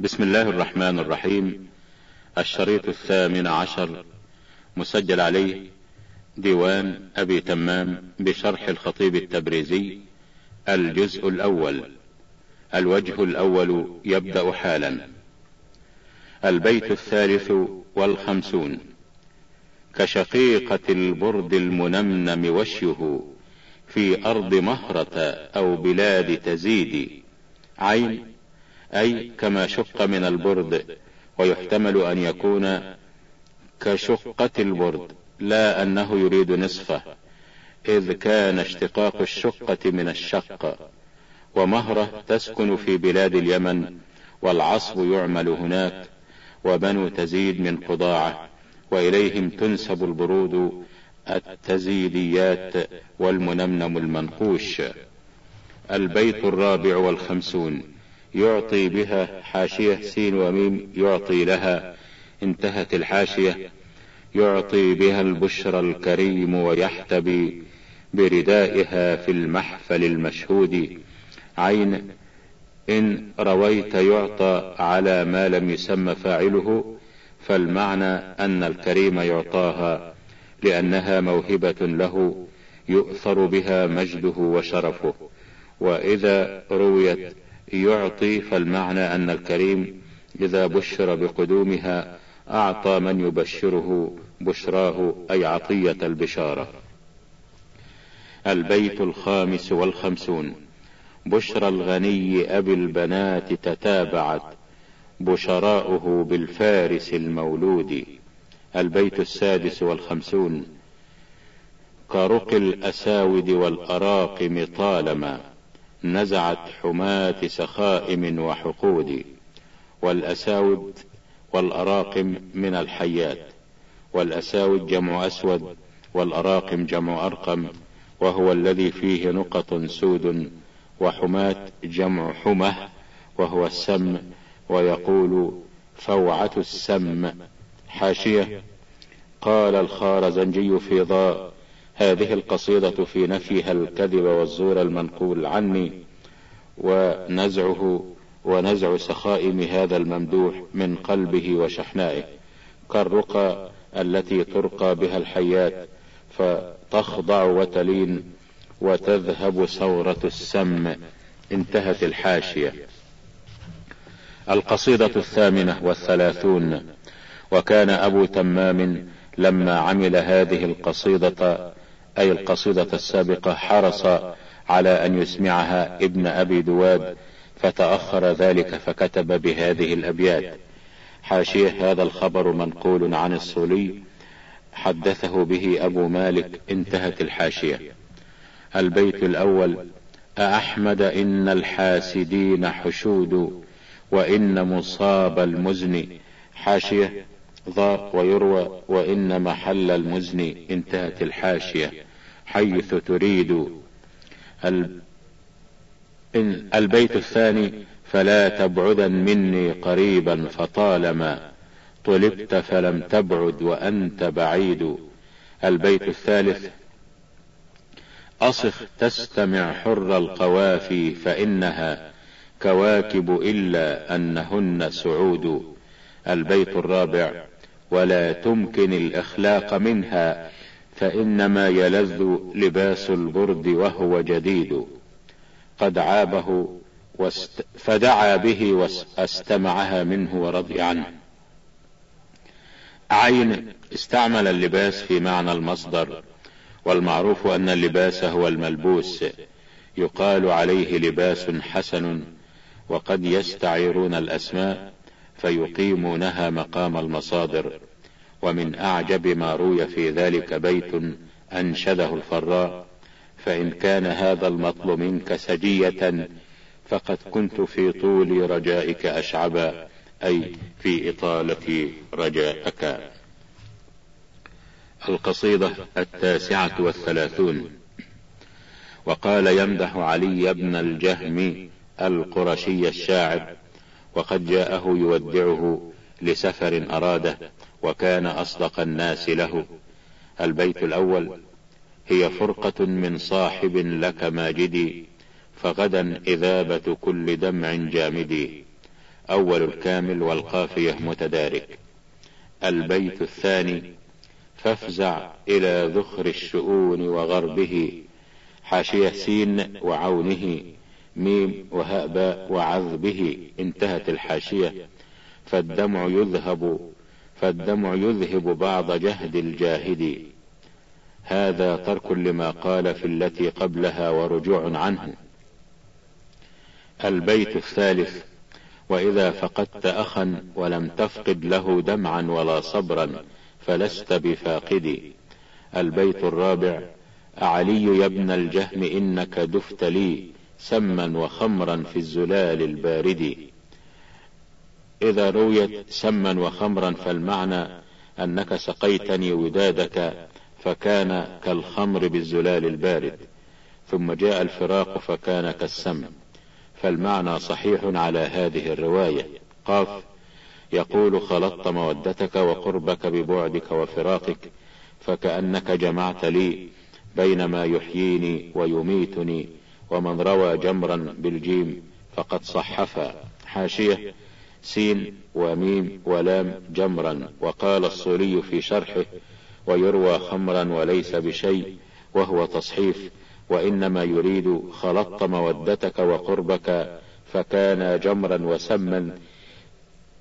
بسم الله الرحمن الرحيم. الشريط الثامن عشر. مسجل عليه ديوان أبي تمام بشرح الخطيب التبريزي. الجزء الأول. الوجه الأول يبدأ حالا. البيت الثالث والخمسون. كشقيقة البرد المنمنم وشيه في أرض مهرة أو بلاد تزيد. عين أي كما شق من البرد ويحتمل أن يكون كشقة البرد لا أنه يريد نصفه إذ كان اشتقاق الشقة من الشق ومهرة تسكن في بلاد اليمن والعصب يعمل هناك وبنو تزيد من قضاعة وإليهم تنسب البرود التزيديات والمنمنم المنقوش. البيت الرابع والخمسون. يعطي بها حاشية سين وميم يعطي لها. انتهت الحاشية. يعطي بها البشرى الكريم ويحتبي بردائها في المحفل المشهود. عين إن رويت يعطى على ما لم يسمى فاعله فالمعنى أن الكريم يعطاها لأنها موهبة له يؤثر بها مجده وشرفه. وإذا رويت يعطي فالمعنى أن الكريم إذا بشر بقدومها أعطى من يبشره بشراه أي عطية البشارة. البيت الخامس والخمسون. بشرى الغني أبي البنات تتابعت بشراؤه بالفارس المولود. البيت السادس والخمسون. كرق الأساود والأراقم طالما. نزعت حماة سخائم وحقود والأساود والأراقم من الحيات والأساود جمع أسود والأراقم جمع أرقم وهو الذي فيه نقط سود وحماة جمع حمة وهو السم ويقول فوعة السم. حاشية. قال الخارزنجي في ضاء. هذه القصيدة في نفيها الكذب والزور المنقول عني ونزعه ونزع سخائم هذا الممدوح من قلبه وشحنائه. كالرقى التي ترقى بها الحيات فتخضع وتلين وتذهب ثورة السم. انتهت الحاشية. القصيدة الثامنة والثلاثون. وكان أبو تمام لما عمل هذه القصيدة أي القصيدة السابقة حرص على أن يسمعها ابن أبي دواد فتأخر ذلك فكتب بهذه الأبيات. حاشية هذا الخبر منقول عن الصولي حدثه به أبو مالك انتهت الحاشية. البيت الأول أأحمد إن الحاسدين حشود وإن مصاب المزن. حاشية ضاء ويروى وإن محل المزن. انتهت الحاشية. حيث تريد. البيت الثاني فلا تبعدا مني قريبا فطالما طلبت فلم تبعد وأنت بعيد. البيت الثالث أصخ تستمع حر القوافي فإنها كواكب إلا أنهن سعود. البيت الرابع ولا تمكن الإخلاق منها فإنما يلذ لباس البرد وهو جديد. قد عابه واست فدعا به واستمعها منه ورضي عنه. عين استعمل اللباس في معنى المصدر والمعروف أن اللباس هو الملبوس. يقال عليه لباس حسن وقد يستعيرون الأسماء فيقيمونها مقام المصادر. ومن أعجب ما روي في ذلك بيت أنشده الفراء فإن كان هذا المطل منك سجية فقد كنت في طول رجائك أشعبا أي في إطالة رجائك. القصيدة التاسعة والثلاثون. وقال يمدح علي بن الجهم القرشي الشاعر وقد جاءه يودعه لسفر أراده وكان أصدق الناس له. البيت الأول هي فرقة من صاحب لك ماجدي فغدا إذابة كل دمع جامدي. أول الكامل والقافية متدارك البيت الثاني فافزع إلى ذخر الشؤون وغربه حاشية سين وعونه ميم وهاء باء وعذبه. انتهت الحاشية فالدمع يذهب فالدمع يذهب بعض جهد الجاهد. هذا ترك لما قال في التي قبلها ورجوع عنه. البيت الثالث وإذا فقدت أخا ولم تفقد له دمعا ولا صبرا فلست بفاقد. البيت الرابع أعلي يا ابن الجهم إنك دفت لي سما وخمرا في الزلال البارد. إذا رويت سما وخمرا فالمعنى أنك سقيتني ودادك فكان كالخمر بالزلال البارد ثم جاء الفراق فكان كالسم فالمعنى صحيح على هذه الرواية. قاف يقول خلطت مودتك وقربك ببعدك وفراقك فكأنك جمعت لي بين ما يحييني ويميتني ومن روى جمرا بالجيم فقد صحف حاشية سين وميم ولام جمرا وقال الصولي في شرحه ويروى خمرا وليس بشيء وهو تصحيف وإنما يريد خلطت مودتك وقربك فكان جمرا وسما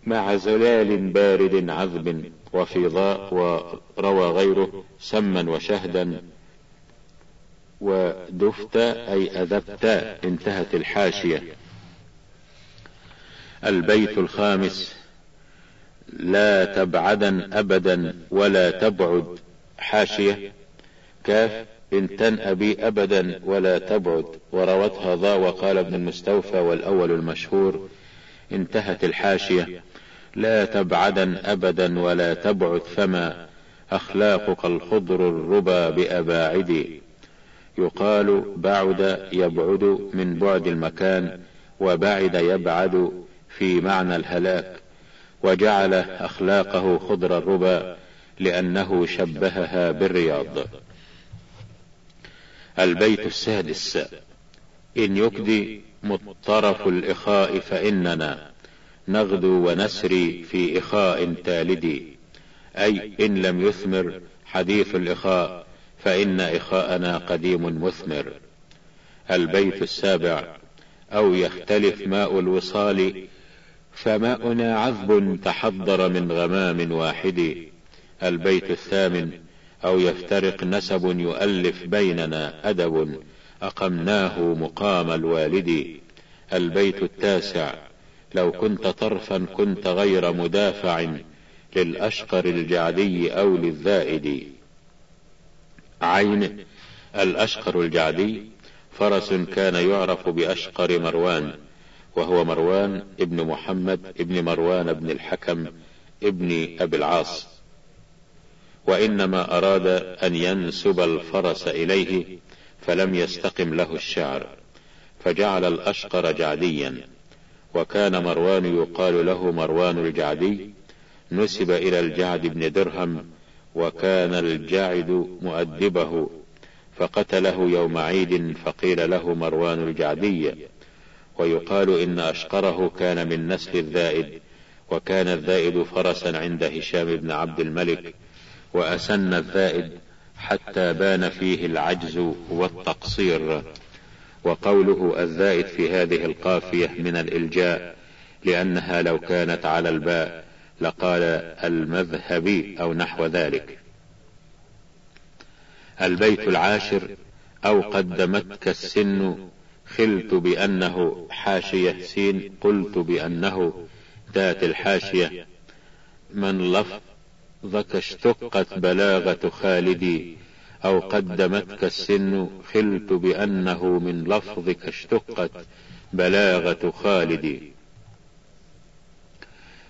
مع زلال بارد عذب وفضاء وروى غيره سما وشهدا ودفت أي أذبت انتهت الحاشية البيت الخامس. لا تبعدا أبدا ولا تبعد. حاشية. كاف إن تنأ بي أبدا ولا تبعد. وروتها ضا وقال ابن المستوفى والأول المشهور. انتهت الحاشية. لا تبعدا أبدا ولا تبعد فما أخلاقك الخضر الربا بأباعد. يقال بعد يبعد من بعد المكان وبعد يبعد في معنى الهلاك وجعل أخلاقه خضر الربا لأنه شبهها بالرياض. البيت السادس إن يكدي مطرف الإخاء فإننا نغدو ونسري في إخاء تالد. أي إن لم يثمر حديث الإخاء فإن إخاءنا قديم مثمر. البيت السابع أو يختلف ماء الوصال فماؤنا عذب تحضر من غمام واحد. البيت الثامن أو يفترق نسب يؤلف بيننا أدب أقمناه مقام الوالد. البيت التاسع لو كنت طرفا كنت غير مدافع للأشقر الجعدي أو للذائد. عين الأشقر الجعدي فرس كان يعرف بأشقر مروان. وهو مروان ابن محمد ابن مروان بن الحكم ابن أبي العاص. وإنما أراد أن ينسب الفرس إليه فلم يستقم له الشعر فجعل الأشقر جعديا. وكان مروان يقال له مروان الجعدي نسب إلى الجعد بن درهم وكان الجاعد مؤدبه فقتله يوم عيد فقيل له مروان الجعدي. ويقال إن أشقره كان من نسل الذائد وكان الذائد فرسا عند هشام بن عبد الملك وأسن الذائد حتى بان فيه العجز والتقصير. وقوله الذائد في هذه القافية من الإلجاء لأنها لو كانت على الباء لقال المذهبي أو نحو ذلك. البيت العاشر أو قدمتك السن خلت بأنه حاشية سين قلت بأنه ذات الحاشية. من لفظك اشتقت بلاغة خالدي أو قدمتك السن خلت بأنه من لفظك اشتقت بلاغة خالدي.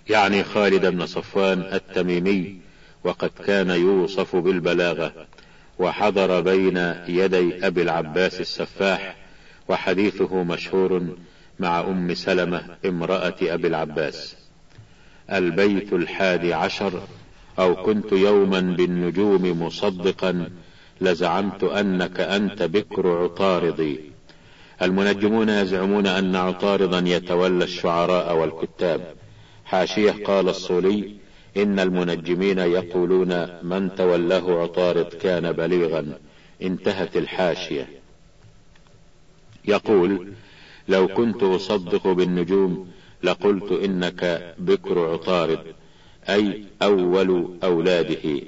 يعني خالد بن صفوان التميمي وقد كان يوصف بالبلاغة وحضر بين يدي أبي العباس السفاح وحديثه مشهور مع أم سلمة امرأة أبي العباس. البيت الحادي عشر أو كنت يوما بالنجوم مصدقا لزعمت أنك أنت بكر عطاردي. المنجمون يزعمون أن عطارضا يتولى الشعراء والكتاب. حاشية قال الصولي إن المنجمين يقولون من تولاه عطارد كان بليغا. انتهت الحاشية. يقول لو كنت أصدق بالنجوم لقلت إنك بكر عطارد أي أول أولاده.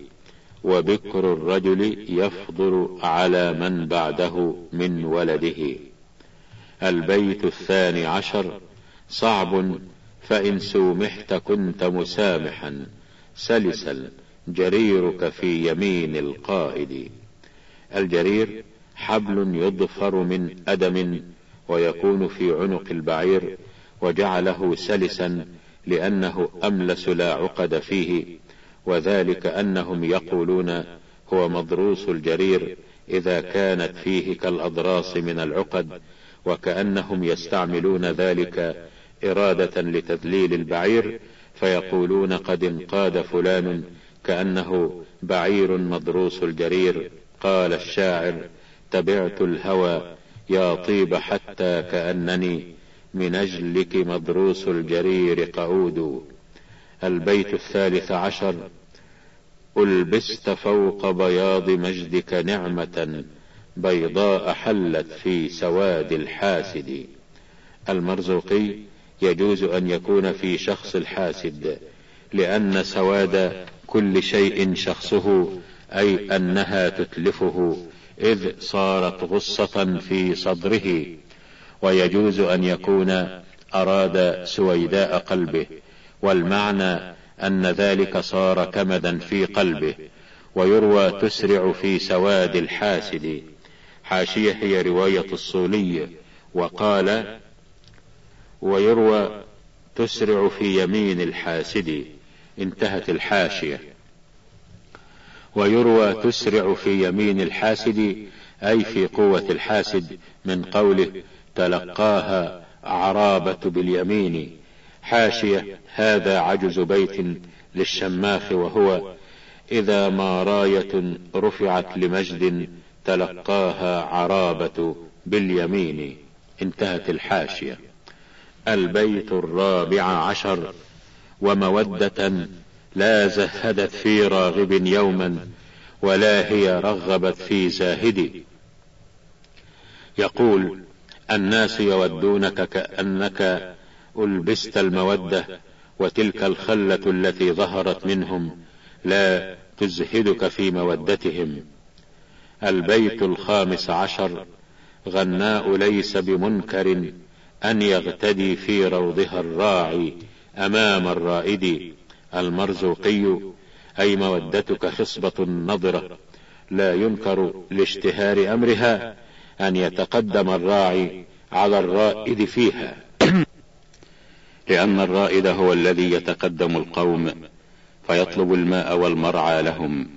وبكر الرجل يفضل على من بعده من ولده. البيت الثاني عشر صعب فإن سومحت كنت مسامحا سلسا جريرك في يمين القائد. الجرير حبل يضفر من أدم ويكون في عنق البعير وجعله سلسا لأنه أملس لا عقد فيه وذلك أنهم يقولون هو مضروس الجرير إذا كانت فيه كالأضراس من العقد وكأنهم يستعملون ذلك إرادة لتذليل البعير فيقولون قد انقاد فلان كأنه بعير مضروس الجرير. قال الشاعر تبعت الهوى يا طيب حتى كأنني من أجلك مضروس الجرير قعود. البيت الثالث عشر ألبست فوق بياض مجدك نعمة بيضاء حلت في سواد الحاسد. المرزوقي يجوز أن يكون في شخص الحاسد لأن سواد كل شيء شخصه أي أنها تتلفه. إذ صارت غصة في صدره ويجوز أن يكون أراد سويداء قلبه والمعنى أن ذلك صار كمدا في قلبه ويروى تسرع في سواد الحاسد. حاشية هي رواية الصولي وقال ويروى تسرع في يمين الحاسد انتهت الحاشية. ويروى تسرع في يمين الحاسد أي في قوة الحاسد من قوله تلقاها عرابة باليمين. حاشية هذا عجز بيت للشماخ وهو إذا ما راية رفعت لمجد تلقاها عرابة باليمين. انتهت الحاشية. البيت الرابع عشر. ومودة لا زهدت في راغب يوما ولا هي رغبت في زاهد. يقول الناس يودونك كأنك ألبست المودة وتلك الخلة التي ظهرت منهم لا تزهدك في مودتهم. البيت الخامس عشر غناء ليس بمنكر أن يغتدي في روضها الراعي أمام الرائد. المرزوقي أي مودتك خصبة نضرة لا ينكر لاشتهار أمرها أن يتقدم الراعي على الرائد فيها. لأن الرائد هو الذي يتقدم القوم فيطلب الماء والمرعى لهم.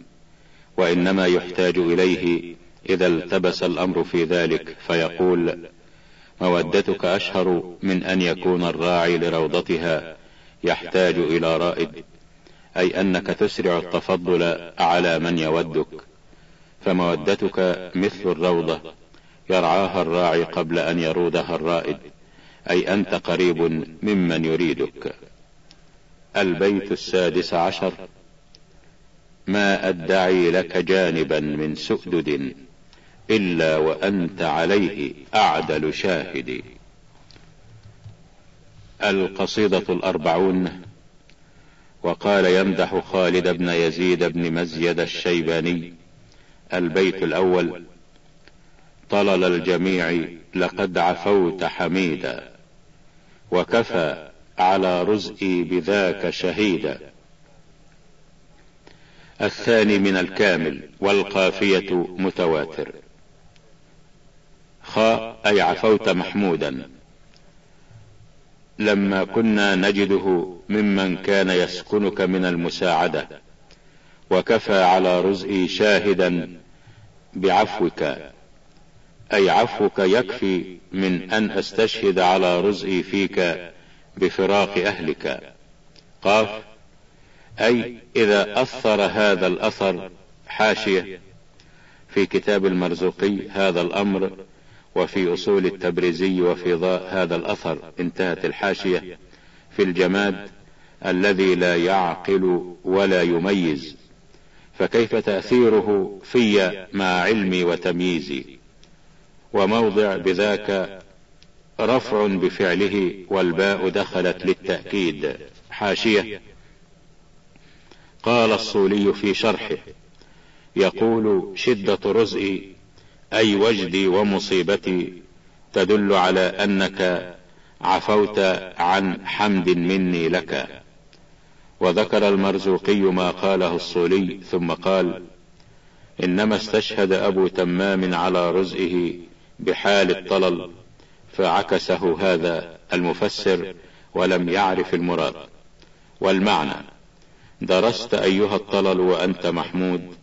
وإنما يحتاج إليه إذا التبس الأمر في ذلك فيقول مودتك أشهر من أن يكون الراعي لروضتها. يحتاج إلى رائد أي أنك تسرع التفضل على من يودك فمودتك مثل الروضة يرعاها الراعي قبل أن يرودها الرائد أي أنت قريب ممن يريدك. البيت السادس عشر. ما أدعي لك جانبا من سؤدد إلا وأنت عليه أعدل شاهد. القصيدة الأربعون وقال يمدح خالد بن يزيد بن مزيد الشيباني البيت الأول طلل الجميع لقد عفوت حميدا وكفى على رزئي بذاك شهيدا. الثاني من الكامل والقافية متواتر. خاء أي عفوت محمودا. لما كنا نجده ممن كان يسكنك من المساعدة. وكفى على رزئي شاهدا بعفوك. أي عفوك يكفي من أن أستشهد على رزئي فيك بفراق أهلك. قاف أي إذا أثر هذا الأثر حاشية. في كتاب المرزوقي هذا الأمر وفي أصول التبريزي وفي هذا الأثر انتهت الحاشية. في الجماد الذي لا يعقل ولا يميز. فكيف تأثيره في مع علمي وتمييزي؟ وموضع بذاك رفع بفعله والباء دخلت للتأكيد. حاشية. قال الصولي في شرحه يقول شدة رزئي أي وجدي ومصيبتي تدل على أنك عفوت عن حمد مني لك. وذكر المرزوقي ما قاله الصولي ثم قال إنما استشهد أبو تمام على رزئه بحال الطلل فعكسه هذا المفسر ولم يعرف المراد. والمعنى درست أيها الطلل وأنت محمود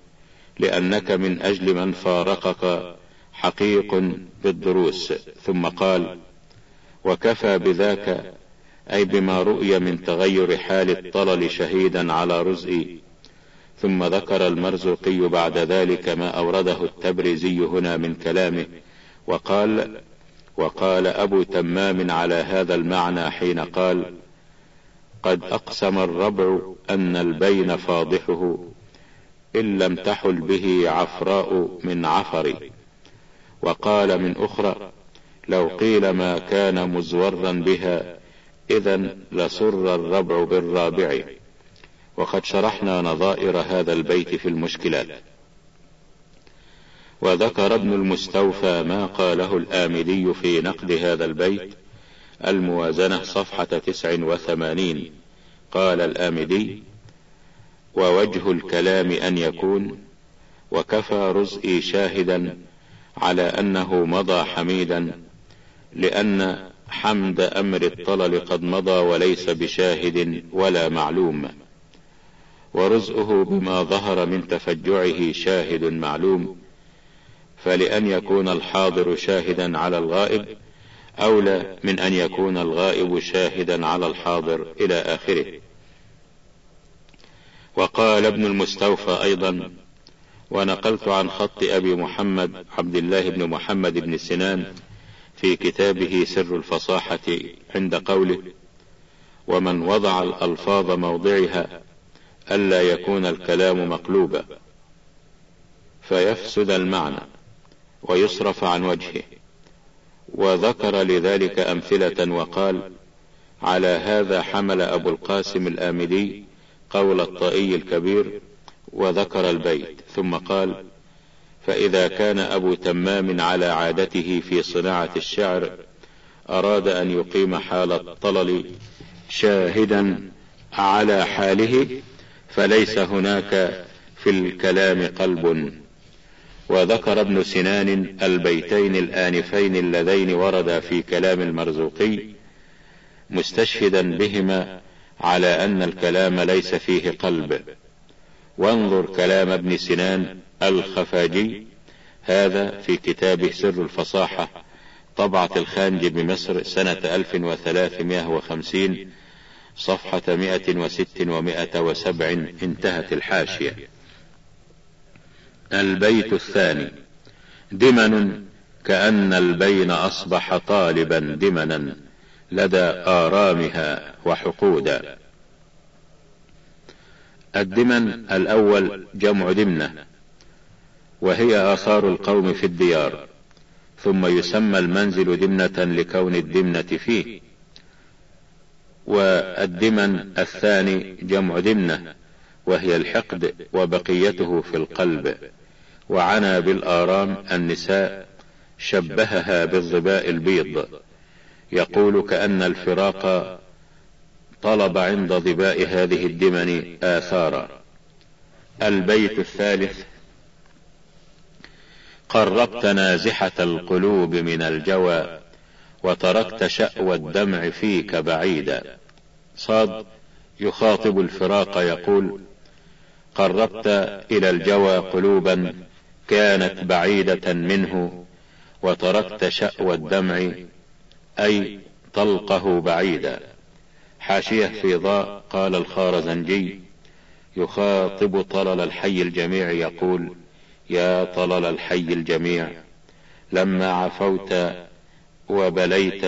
لأنك من أجل من فارقك حقيق بالدروس. ثم قال وكفى بذاك أي بما رؤي من تغير حال الطلل شهيدا على رزئي. ثم ذكر المرزوقي بعد ذلك ما أورده التبرزي هنا من كلامه وقال وقال أبو تمام على هذا المعنى حين قال قد أقسم الربع أن البين فاضحه. إن لم تحل به عفراء من عفر وقال من أخرى لو قيل ما كان مزورا بها إذا لسر الربع بالرابع. وقد شرحنا نظائر هذا البيت في المشكلات. وذكر ابن المستوفى ما قاله الآمدي في نقد هذا البيت الموازنة صفحة تسع وثمانين. قال الآمدي ووجه الكلام أن يكون وكفى رزئي شاهدا على أنه مضى حميدا لأن حمد أمر الطلل قد مضى وليس بشاهد ولا معلوم. ورزقه بما ظهر من تفجعه شاهد معلوم. فلأن يكون الحاضر شاهدا على الغائب أولى من أن يكون الغائب شاهدا على الحاضر إلى آخره. وقال ابن المستوفى أيضا ونقلت عن خط أبي محمد عبد الله بن محمد بن سنان في كتابه سر الفصاحة عند قوله ومن وضع الألفاظ موضعها ألا يكون الكلام مقلوبا فيفسد المعنى ويصرف عن وجهه. وذكر لذلك أمثلة وقال على هذا حمل أبو القاسم الآمدي قول الطائي الكبير وذكر البيت ثم قال فإذا كان أبو تمام على عادته في صناعة الشعر أراد أن يقيم حال الطلل شاهدا على حاله فليس هناك في الكلام قلب. وذكر ابن سنان البيتين الآنفين اللذين وردا في كلام المرزوقي مستشهدا بهما على أن الكلام ليس فيه قلب. وانظر كلام ابن سنان الخفاجي. هذا في كتابه سر الفصاحة طبعة الخانج بمصر سنة 1350 صفحة 106 و107 انتهت الحاشية. البيت الثاني. دمن كأن البين أصبح طالبا دمنا. لدى آرامها وحقودا. الدمن الأول جمع دمنة وهي آثار القوم في الديار ثم يسمى المنزل دمنة لكون الدمنة فيه والدمن الثاني جمع دمنة وهي الحقد وبقيته في القلب وعنى بالآرام النساء شبهها بالظباء البيض. يقول كأن الفراق طلب عند ظباء هذه الدمن آثارا. البيت الثالث. قربت نازحة القلوب من الجوى وتركت شأوى الدمع فيك بعيدا. صاد يخاطب الفراق يقول قربت إلى الجوى قلوبا كانت بعيدة منه وتركت شأوى الدمع أي طلقه بعيدا. حاشية في ضاء قال الخارزنجي. يخاطب طلل الحي الجميع يقول يا طلل الحي الجميع لما عفوت وبليت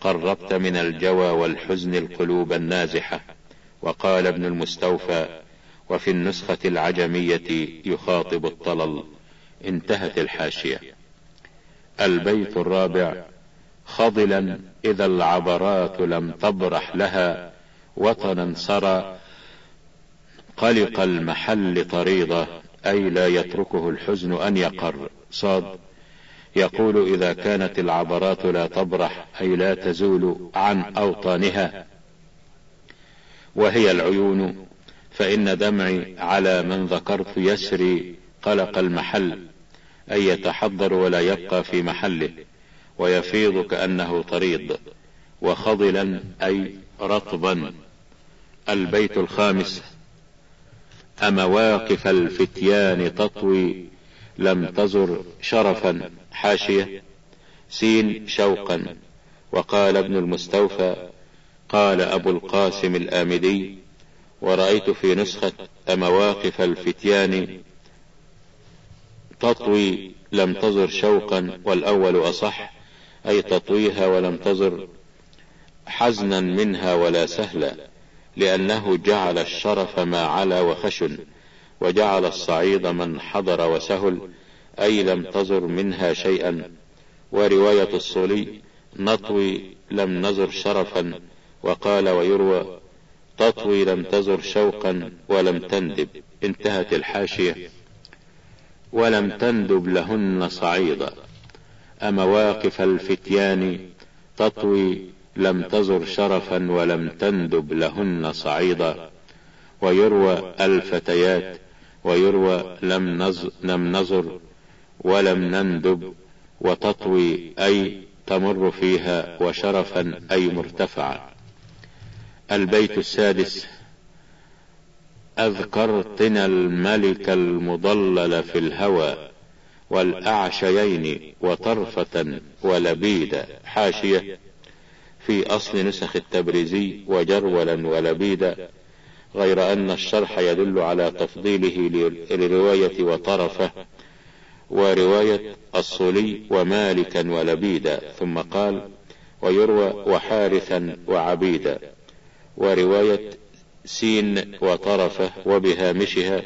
قربت من الجوى والحزن القلوب النازحة. وقال ابن المستوفى وفي النسخة العجمية يخاطب الطلل. انتهت الحاشية. البيت الرابع خضلا إذا العبرات لم تبرح لها وطنا سرى قلق المحل طريضة أي لا يتركه الحزن أن يقر. صاد يقول إذا كانت العبرات لا تبرح أي لا تزول عن أوطانها وهي العيون فإن دمعي على من ذكرت يسري قلق المحل أي يتحضر ولا يبقى في محله. ويفيض كأنه طريد وخضلا أي رطبا. البيت الخامس. أمواقف الفتيان تطوي لم تزر شرفا. حاشية. سين شوقا. وقال ابن المستوفى قال أبو القاسم الآمدي ورأيت في نسخة أمواقف الفتيان تطوي لم تزر شوقا والأول أصح. أي تطويها ولم تزر حزنا منها ولا سهلا لأنه جعل الشرف ما علا وخشن وجعل الصعيد من حضر وسهل أي لم تزر منها شيئا. ورواية الصولي نطوي لم نزر شرفا وقال ويروى تطوي لم تزر شوقا ولم تندب انتهت الحاشية. ولم تندب لهن صعيدا. أمواقف الفتيان تطوي لم تزر شرفا ولم تندب لهن صعيدا. ويروى الفتيات ويروى لم, نز لم نزر ولم نندب وتطوي أي تمر فيها وشرفا أي مرتفعا. البيت السادس أذكرتنا الملك المضلل في الهوى. والأعشيين وطرفة ولبيدا حاشية في أصل نسخ التبريزي وجرولا ولبيدا غير أن الشرح يدل على تفضيله لرواية وطرفة ورواية الصلي ومالكا ولبيدا ثم قال ويروى وحارثا وعبيدا ورواية سين وطرفة وبهامشها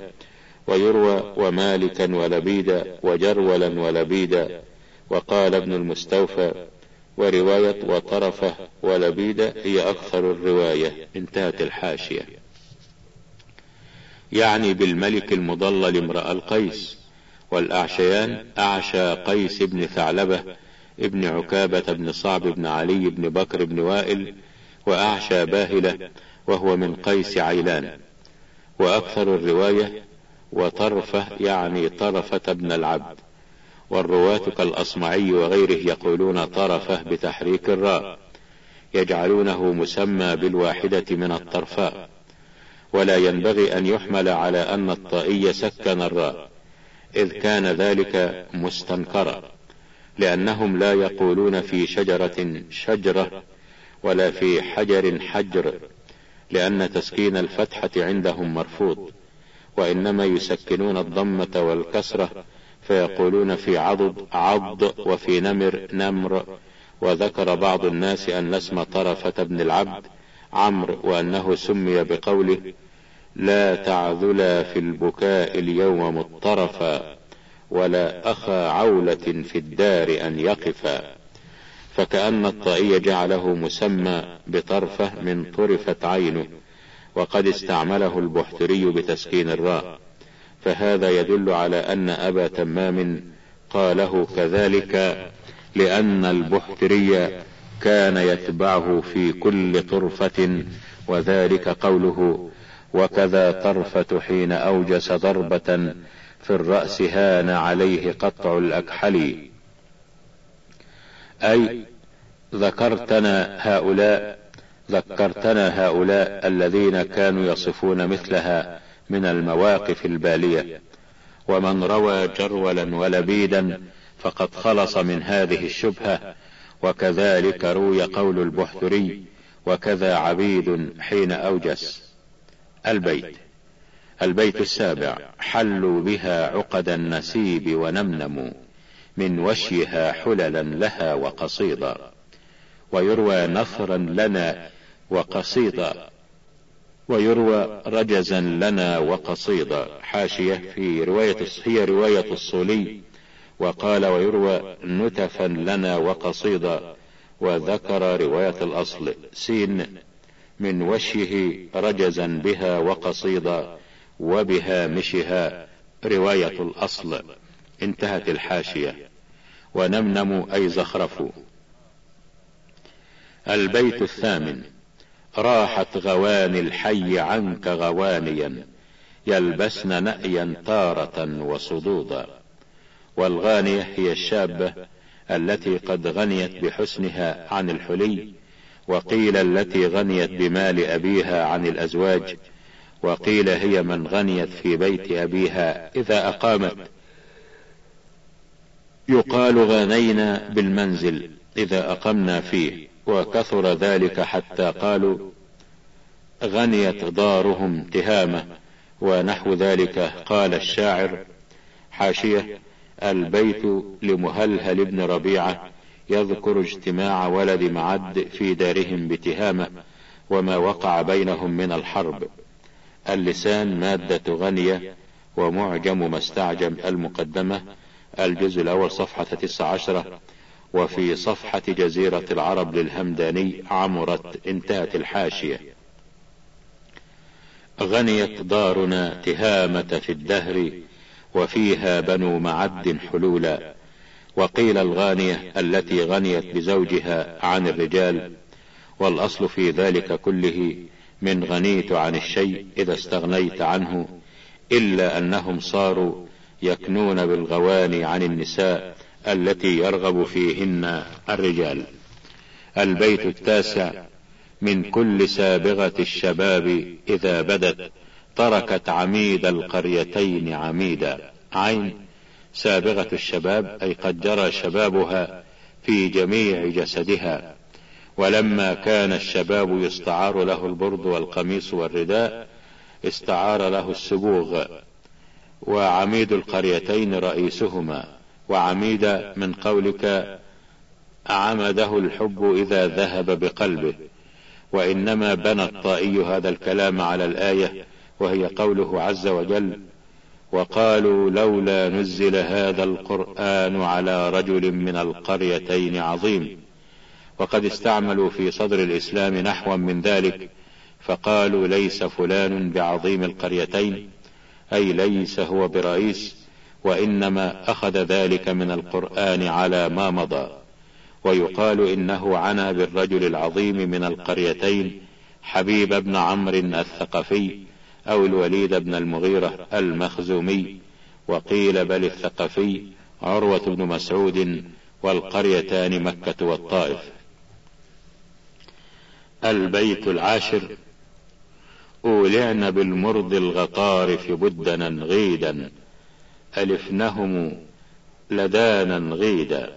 ويروى ومالكا ولبيدا وجرولا ولبيدا وقال ابن المستوفى ورواية وطرفة ولبيدا هي أكثر الرواية انتهت الحاشية. يعني بالملك المضلل امرأ القيس والأعشيان أعشى قيس بن ثعلبة ابن عكابة بن صعب بن علي بن بكر بن وائل وأعشى باهلة وهو من قيس عيلان. وأكثر الرواية وطرفة يعني طرفة ابن العبد. والرواة كالأصمعي وغيره يقولون طرفة بتحريك الراء يجعلونه مسمى بالواحدة من الطرفاء. ولا ينبغي أن يحمل على أن الطائي سكن الراء إذ كان ذلك مستنكرا لأنهم لا يقولون في شجرة شجرة ولا في حجر حجر لأن تسكين الفتحة عندهم مرفوض. وإنما يسكنون الضمة والكسرة فيقولون في عضد عض وفي نمر نمر. وذكر بعض الناس أن اسم طرفة بن العبد عمرو وأنه سمي بقوله لا تعذلا في البكاء اليوم مضطرفا ولا أخا عولة في الدار أن يقفا فكأن الطائي جعله مسمى بطرفة من طرفت عينه. وقد استعمله البحتري بتسكين الراء. فهذا يدل على أن أبا تمام قاله كذلك لأن البحتري كان يتبعه في كل طرفة وذلك قوله وكذا طرفة حين أوجس ضربة في الرأس هان عليه قطع الأكحل أي ذكرتنا هؤلاء ذكرتنا هؤلاء الذين كانوا يصفون مثلها من المواقف البالية. ومن روى جرولا ولبيدا فقد خلص من هذه الشبهة وكذلك روي قول البحتري وكذا عبيد حين أوجس البيت. البيت السابع حلوا بها عقد النسيب ونمنموا من وشيها حللا لها وقصيدا ويروى نفرا لنا وقصيدا. ويروى رجزا لنا وقصيدا. حاشية في رواية هي رواية الصولي. وقال ويروى نتفا لنا وقصيدا. وذكر رواية الأصل. سين من وشيه رجزا بها وقصيدا. وبهامشها رواية الأصل. انتهت الحاشية. ونمنم أي زخرف. البيت الثامن. راحت غواني الحي عنك غوانيا يلبسن نأيا تارة وصدودا. والغانية هي الشابة التي قد غنيت بحسنها عن الحلي وقيل التي غنيت بمال أبيها عن الأزواج وقيل هي من غنيت في بيت أبيها إذا أقامت. يقال غنينا بالمنزل إذا أقمنا فيه. وكثر ذلك حتى قالوا غنيت دارهم تهامة ونحو ذلك قال الشاعر حاشية البيت لمهلهل بن ربيعة يذكر اجتماع ولد معد في دارهم بتهامة وما وقع بينهم من الحرب. اللسان مادة غنية ومعجم ما استعجم المقدمة الجزء الأول صفحة تسع عشرة وفي صفحة جزيرة العرب للهمداني عمرت انتهت الحاشية. غنيت دارنا تهامة في الدهر وفيها بنو معد حلولا. وقيل الغانية التي غنيت بزوجها عن الرجال والأصل في ذلك كله من غنيت عن الشيء إذا استغنيت عنه إلا أنهم صاروا يكنون بالغواني عن النساء التي يرغب فيهن الرجال. البيت التاسع. من كل سابغة الشباب إذا بدت تركت عميد القريتين عميدا. عين. سابغة الشباب أي قد جرى شبابها في جميع جسدها. ولما كان الشباب يستعار له البرد والقميص والرداء استعار له السبوغ. وعميد القريتين رئيسهما. وعميد من قولك عمده الحب إذا ذهب بقلبه. وإنما بنى الطائي هذا الكلام على الآية وهي قوله عز وجل وقالوا لولا نزل هذا القرآن على رجل من القريتين عظيم. وقد استعملوا في صدر الإسلام نحوا من ذلك فقالوا ليس فلان بعظيم القريتين أي ليس هو برئيس وإنما أخذ ذلك من القرآن على ما مضى. ويقال إنه عنا بالرجل العظيم من القريتين حبيب بن عمرو الثقفي أو الوليد بن المغيرة المخزومي وقيل بل الثقفي عروة بن مسعود والقريتان مكة والطائف. البيت العاشر. أولعن بالمرض الغطارف بدنا غيدا. ألفنهم لدانا غيدا.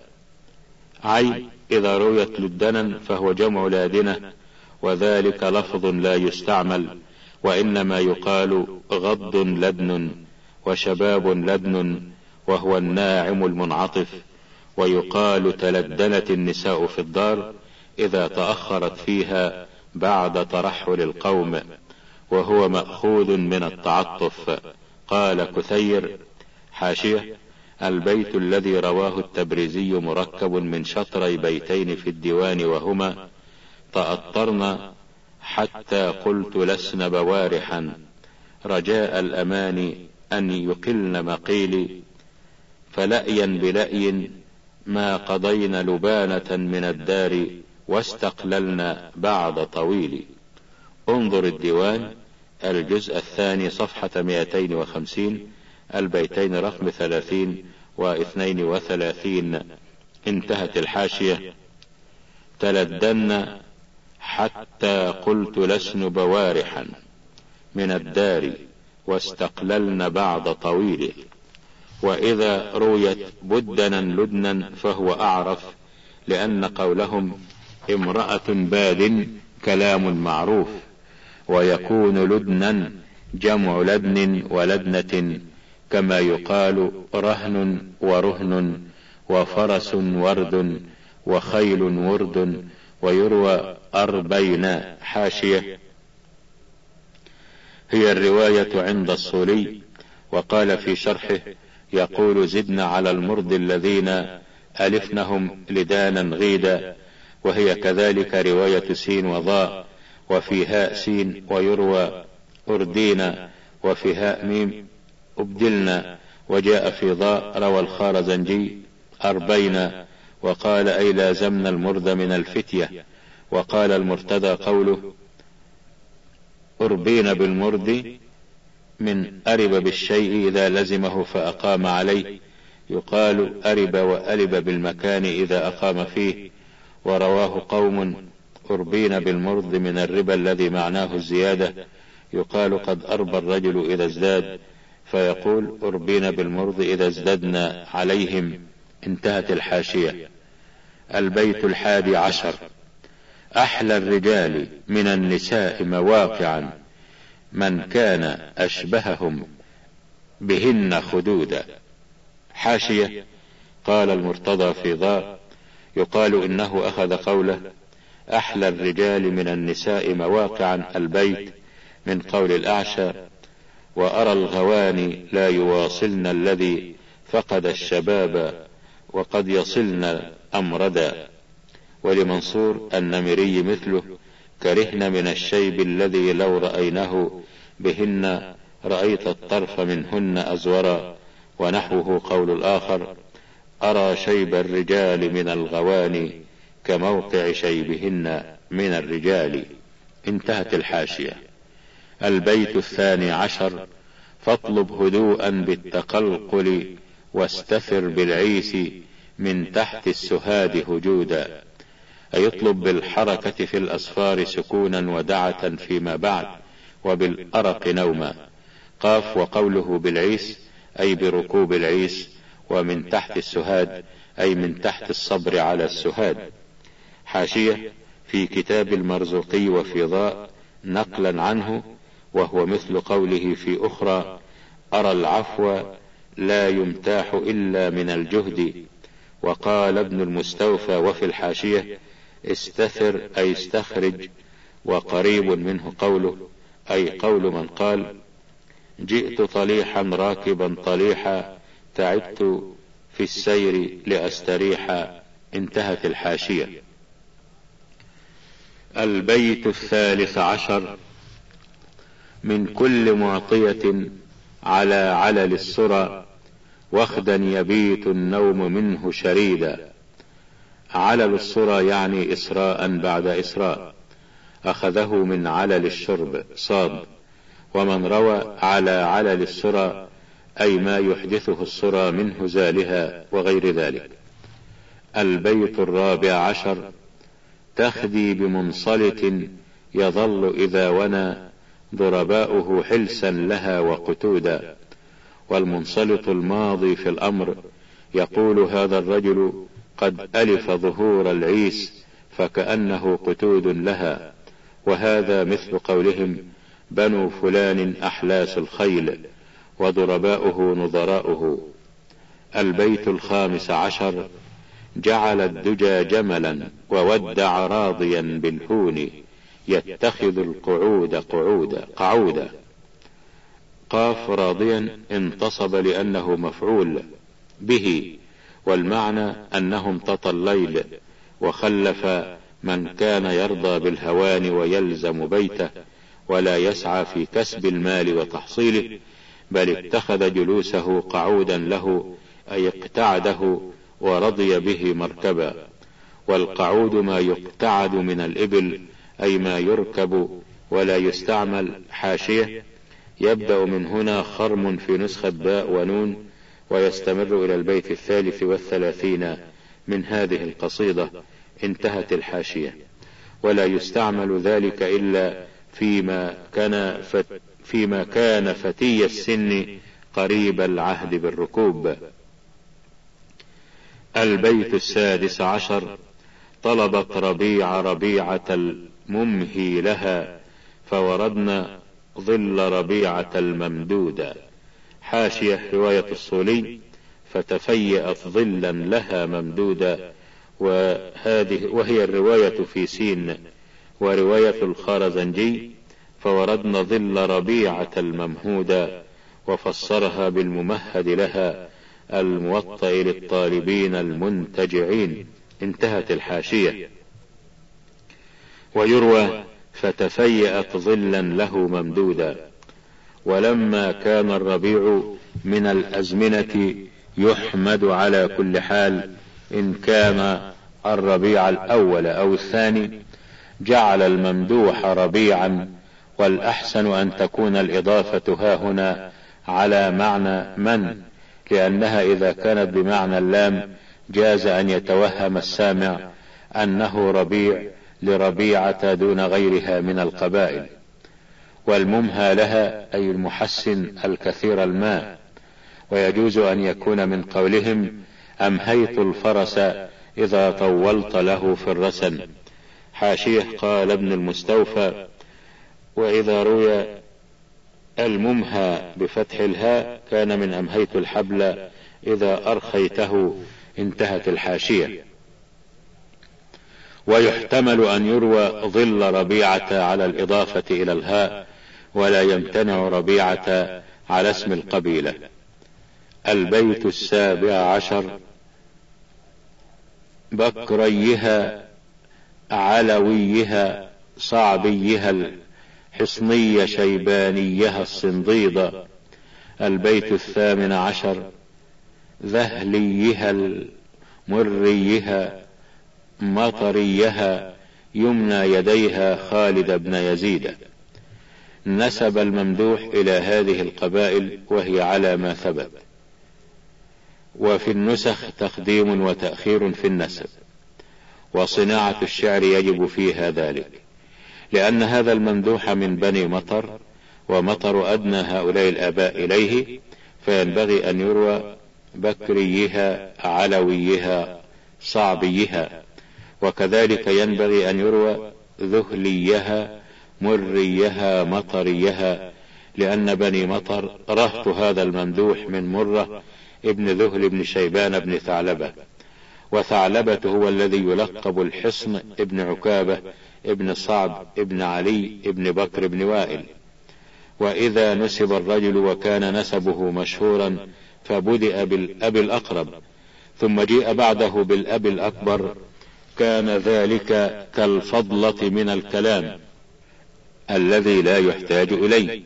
عين إذا رويت لدنا فهو جمع لادنة وذلك لفظ لا يستعمل وإنما يقال غض لدن وشباب لدن وهو الناعم المنعطف ويقال تلدنت النساء في الدار إذا تأخرت فيها بعد ترحل القوم وهو مأخوذ من التعطف. قال كثير حاشية البيت الذي رواه التبريزي مركب من شطري بيتين في الديوان وهما تأطرنا حتى قلت لسن بوارحا رجاء الأمان أن يقلن مقيلي فلأيا بلأي ما قضين لبانة من الدار واستقللنا بعد طويل انظر الديوان الجزء الثاني صفحة 250 البيتين رقم ثلاثين واثنين وثلاثين. انتهت الحاشية. تلدن حتى قلت لسن بوارحا. من الدار واستقللن بعد طويل وإذا رويت بدنا لدنا فهو أعرف لأن قولهم امرأة باد كلام معروف. ويكون لدنا جمع لدن ولدنة كما يقال رهن ورهن وفرس ورد وخيل ورد ويروى أربين حاشية. هي الرواية عند الصولي وقال في شرحه يقول زدنا على المرد الذين ألفنهم لدانا غيدا وهي كذلك رواية سين وضاء وفي هاء سين ويروى أردينا وفي هاء ميم أبدلنا وجاء في ضاء روى الخارزنجي أربينا وقال أي لازمنا المرد من الفتية؟ وقال المرتدى قوله أربين بالمرد من أرب بالشيء إذا لزمه فأقام عليه. يقال أرب وألب بالمكان إذا أقام فيه. ورواه قوم أربين بالمرد من الربا الذي معناه الزيادة. يقال قد أربى الرجل إذا ازداد. فيقول أربين بالمرض إذا ازددنا عليهم انتهت الحاشية. البيت الحادي عشر. أحلى الرجال من النساء مواقعا. من كان أشبههم بهن خدودا. حاشية. قال المرتضى في ضار يقال إنه أخذ قوله أحلى الرجال من النساء مواقعا البيت من قول الأعشى. وأرى الغواني لا يواصلن الذي فقد الشباب وقد يصلن أمردا ولمنصور النمري مثله كرهن من الشيب الذي لو رأينه بهن رأيت الطرف منهن أزورا ونحوه قول الآخر أرى شيب الرجال من الغواني كموقع شيبهن من الرجال. انتهت الحاشية. البيت الثاني عشر فاطلب هدوءا بالتقلقل واستثر بالعيس من تحت السهاد هجودا. أي اطلب بالحركة في الأسفار سكونا ودعة فيما بعد وبالأرق نوما. قاف وقوله بالعيس أي بركوب العيس ومن تحت السهاد أي من تحت الصبر على السهاد. حاشية في كتاب المرزوقي وفي ضاء نقلا عنه وهو مثل قوله في أخرى أرى العفو لا يمتاح إلا من الجهد. وقال ابن المستوفى وفي الحاشية استثر أي استخرج وقريب منه قوله أي قول من قال جئت طليحا راكبا طليحا تعبت في السير لأستريح. انتهت الحاشية. البيت الثالث عشر. من كل معطية على علل السرى وخدا يبيت النوم منه شريدا. علل السرى يعني إسراء بعد إسراء. أخذه من علل الشرب صاد. ومن روى على علل السرى أي ما يحدثه السرى من هزالها وغير ذلك. البيت الرابع عشر تخدي بمنصلت يظل إذا ونى ضرباؤه حلسا لها وقتودا والمنصلط الماضي في الأمر يقول هذا الرجل قد ألف ظهور العيس فكأنه قتود لها وهذا مثل قولهم بنو فلان أحلاس الخيل وضرباؤه نظراؤه. البيت الخامس عشر جعل الدجى جملا وودع راضيا بالهون يتخذ القعود قعودا قعودا. قاف راضيا انتصب لأنه مفعول به والمعنى أنه امتطى الليل وخلف من كان يرضى بالهوان ويلزم بيته ولا يسعى في كسب المال وتحصيله بل اتخذ جلوسه قعودا له أي اقتعده ورضي به مركبا. والقعود ما يقتعد من الإبل أي ما يركب ولا يستعمل حاشية يبدأ من هنا خرم في نسخة باء ونون ويستمر إلى البيت الثالث والثلاثين من هذه القصيدة انتهت الحاشية. ولا يستعمل ذلك إلا فيما كان فت فيما كان فتي السن قريب العهد بالركوب. البيت السادس عشر طلبت ربيع ربيعة الممهي لها فوردنا ظل ربيعة الممدودة. حاشية رواية الصولي فتفيأت ظلا لها ممدودا. وهذه وهي الرواية في سين. ورواية الخارزنجي فوردنا ظل ربيعة الممهودا. وفسرها بالممهد لها الموطئ للطالبين المنتجعين. انتهت الحاشية. ويروى فتفيأت ظلا له ممدودا. ولما كان الربيع من الأزمنة يحمد على كل حال إن كان الربيع الأول أو الثاني جعل الممدوح ربيعا والأحسن أن تكون الإضافة ها هنا على معنى من؟ لأنها إذا كانت بمعنى اللام جاز أن يتوهم السامع أنه ربيع لربيعة دون غيرها من القبائل والممهى لها أي المحسن الكثير الماء ويجوز أن يكون من قولهم أمهيت الفرس إذا طولت له في الرسن. حاشيه قال ابن المستوفى وإذا روي الممهى بفتح الهاء كان من أمهيت الحبل إذا أرخيته انتهت الحاشية. ويحتمل أن يروى ظل ربيعة على الإضافة إلى الهاء ولا يمتنع ربيعة على اسم القبيلة. البيت السابع عشر بكريها علويها صعبيها الحصني شيبانيها الصنديد البيت الثامن عشر ذهليها المريها مطريها يمنى يديها خالد بن يزيد. نسب الممدوح إلى هذه القبائل وهي على ما ثبت. وفي النسخ تقديم وتأخير في النسب. وصناعة الشعر يجب فيها ذلك. لأن هذا الممدوح من بني مطر ومطر أدنى هؤلاء الآباء إليه فينبغي أن يروى بكريها علويها صعبيها. وكذلك ينبغي أن يروى ذهليها مريها مطريها لأن بني مطر رهط هذا الممدوح من مرة ابن ذهل بن شيبان بن ثعلبة. وثعلبة هو الذي يلقب الحصن ابن عكابة ابن صعب ابن علي ابن بكر بن وائل. وإذا نسب الرجل وكان نسبه مشهورا فبدأ بالأب الأقرب ثم جيء بعده بالأب الأكبر كان ذلك كالفضلة من الكلام الذي لا يحتاج إليه.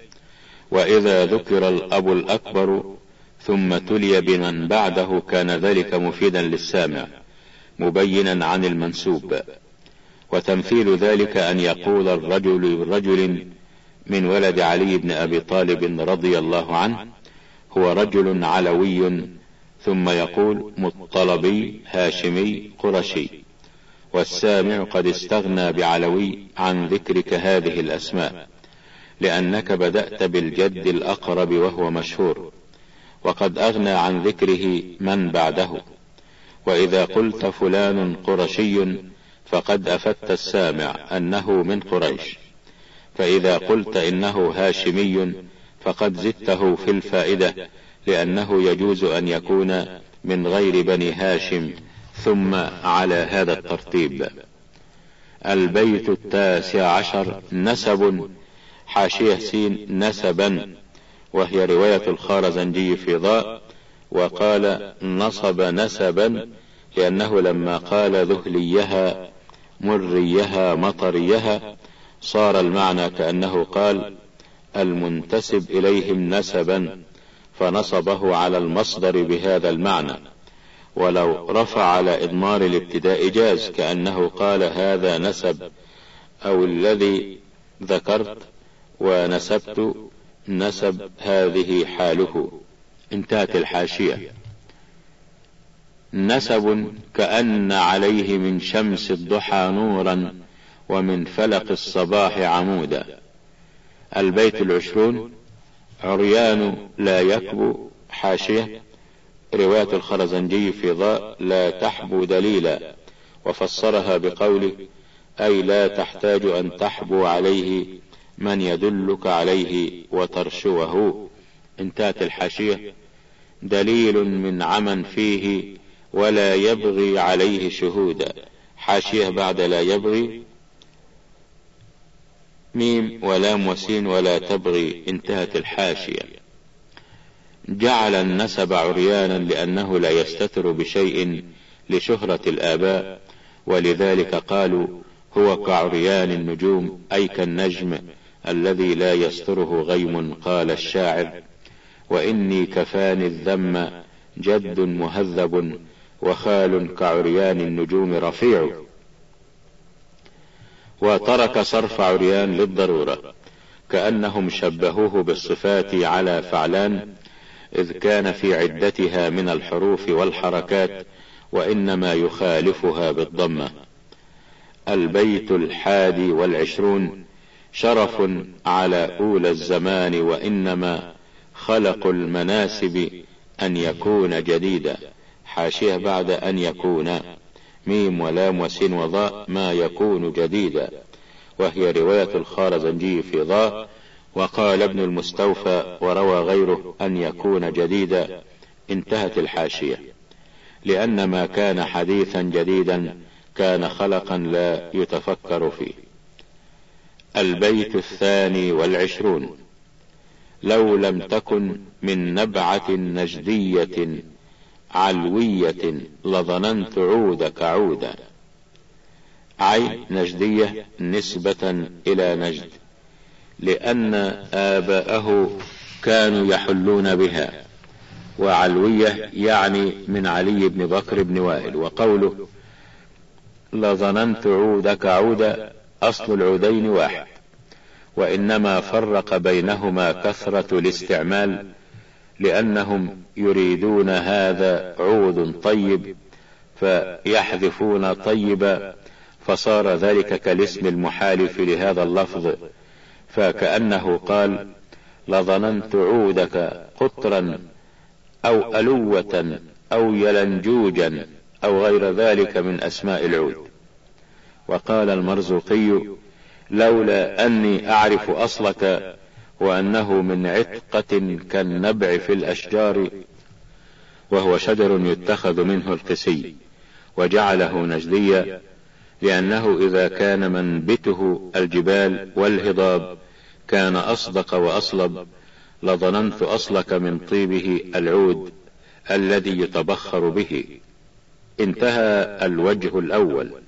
وإذا ذكر الأب الأكبر ثم تلي بمن بعده كان ذلك مفيدا للسامع مبينا عن المنسوب. وتمثيل ذلك أن يقول الرجل رجل من ولد علي بن أبي طالب رضي الله عنه هو رجل علوي ثم يقول مطلبي هاشمي قرشي. والسامع قد استغنى بعلوي عن ذكرك هذه الأسماء لأنك بدأت بالجد الأقرب وهو مشهور وقد أغنى عن ذكره من بعده. وإذا قلت فلان قرشي فقد أفدت السامع أنه من قريش. فإذا قلت إنه هاشمي فقد زدته في الفائدة لأنه يجوز أن يكون من غير بني هاشم ثم على هذا الترتيب. البيت التاسع عشر نسب حاشية سين نسبا وهي رواية الخارزنجي في ضاء وقال نصب نسبا لأنه لما قال ذهليها مريها مطريها صار المعنى كأنه قال المنتسب إليهم نسبا فنصبه على المصدر بهذا المعنى. ولو رفع على إضمار الابتداء جاز كأنه قال هذا نسب أو الذي ذكرت ونسبت نسب هذه حاله. انتهت الحاشية. نسب كأن عليه من شمس الضحى نورا ومن فلق الصباح عمودا. البيت العشرون عريان لا يكبو حاشية رواية الخرزنجي في ضاء لا تحبو دليلا وفسرها بقوله أي لا تحتاج أن تحبو عليه من يدلك عليه وترشوه. انتهت الحاشية. دليل من عمى فيه ولا يبغي عليه شهودا حاشية بعد لا يبغي. ميم ولام وسين ولا تبغي. انتهت الحاشية. جعل النسب عريانا لأنه لا يستتر بشيء لشهرة الآباء ولذلك قالوا هو كعريان النجوم أي كالنجم الذي لا يستره غيم قال الشاعر. وإني كفاني الذم جد مهذب وخال كعريان النجوم رفيع. وترك صرف عريان للضرورة كأنهم شبهوه بالصفات على فعلان إذ كان في عدتها من الحروف والحركات وإنما يخالفها بالضمة. البيت الحادي والعشرون شرف على أولى الزمان وإنما خلق المناسب أن يكون جديدا. حاشية بعد أن يكون. ميم ولام وسين وضاء ما يكون جديدا. وهي رواية الخارزنجي في ضاء. وقال ابن المستوفى وروى غيره أن يكون جديدا انتهت الحاشية. لأن ما كان حديثا جديدا كان خلقا لا يتفكر فيه. البيت الثاني والعشرون. لو لم تكن من نبعة نجدية علوية لظننت عودك عودا عين نجدية نسبة إلى نجد. لأن آباءه كانوا يحلون بها. وعلوية يعني من علي بن بكر بن وائل. وقوله لظننت عودك عودا أصل العودين واحد. وإنما فرق بينهما كثرة الاستعمال لأنهم يريدون هذا عود طيب فيحذفون طيبا فصار ذلك كالاسم المحالف لهذا اللفظ. فكأنه قال لظننت عودك قطرا أو ألوة أو يلنجوجا أو غير ذلك من أسماء العود. وقال المرزوقي لولا أني أعرف أصلك وأنه من عتقة كالنبع في الأشجار وهو شجر يتخذ منه القسي وجعله نجديا لأنه إذا كان منبته الجبال والهضاب كان أصدق وأصلب لظننت أصلك من طيبه العود الذي يتبخر به. انتهى الوجه الأول.